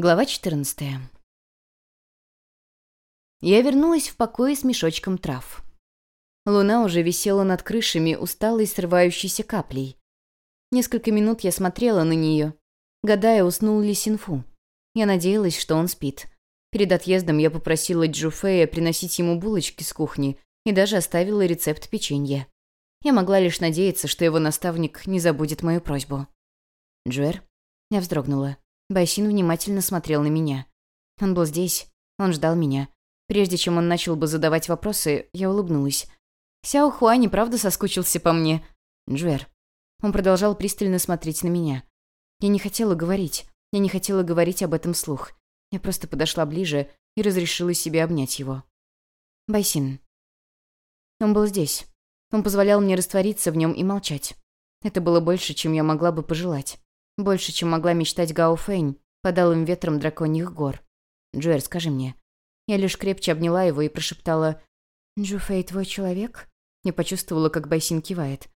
Глава 14. Я вернулась в покое с мешочком трав. Луна уже висела над крышами, усталой срывающейся каплей. Несколько минут я смотрела на нее, гадая, уснул ли Синфу. Я надеялась, что он спит. Перед отъездом я попросила Джуфея приносить ему булочки с кухни и даже оставила рецепт печенья. Я могла лишь надеяться, что его наставник не забудет мою просьбу. «Джуэр?» Я вздрогнула. Байсин внимательно смотрел на меня. Он был здесь, он ждал меня. Прежде чем он начал бы задавать вопросы, я улыбнулась. Сяо Хуань и правда соскучился по мне. Джуэр. Он продолжал пристально смотреть на меня. Я не хотела говорить. Я не хотела говорить об этом вслух. Я просто подошла ближе и разрешила себе обнять его. Байсин. Он был здесь. Он позволял мне раствориться в нем и молчать. Это было больше, чем я могла бы пожелать. Больше, чем могла мечтать Гао Фэнь, подалым ветром драконьих гор. «Джуэр, скажи мне». Я лишь крепче обняла его и прошептала «Джу Фэй твой человек?» Не почувствовала, как Байсин кивает.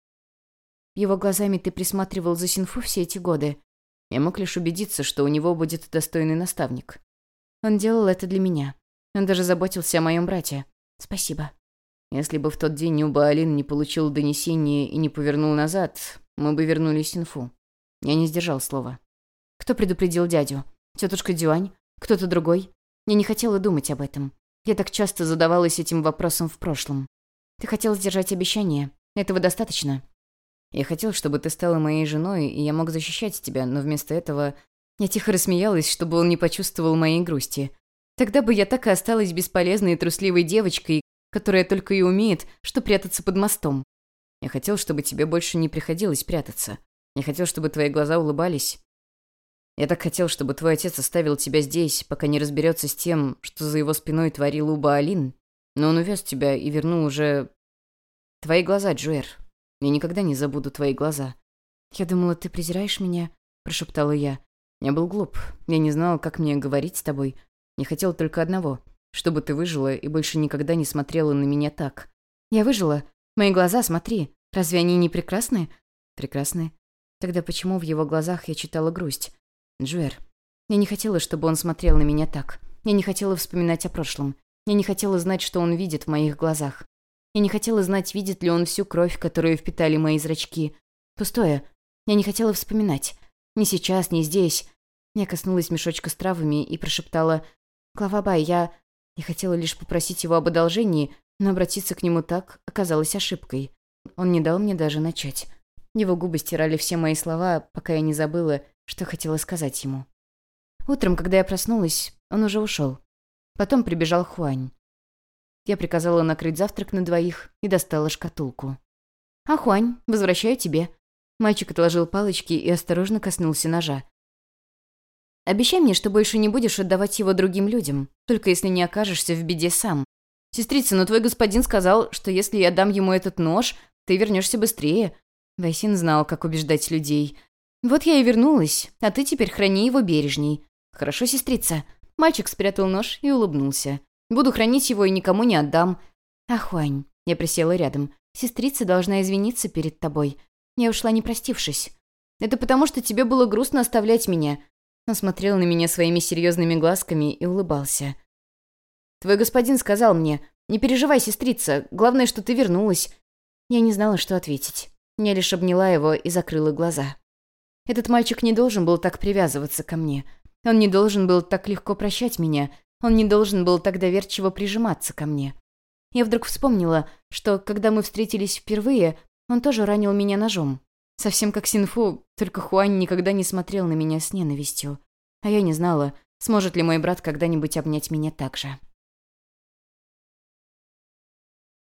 «Его глазами ты присматривал за Синфу все эти годы. Я мог лишь убедиться, что у него будет достойный наставник. Он делал это для меня. Он даже заботился о моем брате. Спасибо». Если бы в тот день Нюба-Алин не получил донесение и не повернул назад, мы бы вернулись Синфу. Я не сдержал слова. Кто предупредил дядю? Тетушка Дюань? Кто-то другой? Я не хотела думать об этом. Я так часто задавалась этим вопросом в прошлом. Ты хотел сдержать обещание. Этого достаточно. Я хотел, чтобы ты стала моей женой, и я мог защищать тебя, но вместо этого... Я тихо рассмеялась, чтобы он не почувствовал моей грусти. Тогда бы я так и осталась бесполезной и трусливой девочкой, которая только и умеет, что прятаться под мостом. Я хотел, чтобы тебе больше не приходилось прятаться. Я хотел, чтобы твои глаза улыбались. Я так хотел, чтобы твой отец оставил тебя здесь, пока не разберется с тем, что за его спиной творил Уба Алин. Но он увез тебя и вернул уже... Твои глаза, Джуэр. Я никогда не забуду твои глаза. Я думала, ты презираешь меня, прошептала я. Я был глуп. Я не знал, как мне говорить с тобой. Не хотел только одного. Чтобы ты выжила и больше никогда не смотрела на меня так. Я выжила. Мои глаза, смотри. Разве они не прекрасны? Прекрасны. Тогда почему в его глазах я читала грусть? Джуэр. Я не хотела, чтобы он смотрел на меня так. Я не хотела вспоминать о прошлом. Я не хотела знать, что он видит в моих глазах. Я не хотела знать, видит ли он всю кровь, которую впитали мои зрачки. Пустое. Я не хотела вспоминать. Ни сейчас, ни здесь. Я коснулась мешочка с травами и прошептала «Клавабай, я...» Я хотела лишь попросить его об одолжении, но обратиться к нему так оказалось ошибкой. Он не дал мне даже начать. Его губы стирали все мои слова, пока я не забыла, что хотела сказать ему. Утром, когда я проснулась, он уже ушел. Потом прибежал Хуань. Я приказала накрыть завтрак на двоих и достала шкатулку. «А, Хуань, возвращаю тебе». Мальчик отложил палочки и осторожно коснулся ножа. «Обещай мне, что больше не будешь отдавать его другим людям, только если не окажешься в беде сам. Сестрица, но твой господин сказал, что если я дам ему этот нож, ты вернешься быстрее. Вайсин знал, как убеждать людей. «Вот я и вернулась, а ты теперь храни его бережней». «Хорошо, сестрица». Мальчик спрятал нож и улыбнулся. «Буду хранить его и никому не отдам». «Ахуань», — я присела рядом. «Сестрица должна извиниться перед тобой. Я ушла, не простившись». «Это потому, что тебе было грустно оставлять меня». Он смотрел на меня своими серьезными глазками и улыбался. «Твой господин сказал мне, не переживай, сестрица, главное, что ты вернулась». Я не знала, что ответить. Я лишь обняла его и закрыла глаза. Этот мальчик не должен был так привязываться ко мне. Он не должен был так легко прощать меня. Он не должен был так доверчиво прижиматься ко мне. Я вдруг вспомнила, что, когда мы встретились впервые, он тоже ранил меня ножом. Совсем как Синфу, только Хуань никогда не смотрел на меня с ненавистью. А я не знала, сможет ли мой брат когда-нибудь обнять меня так же.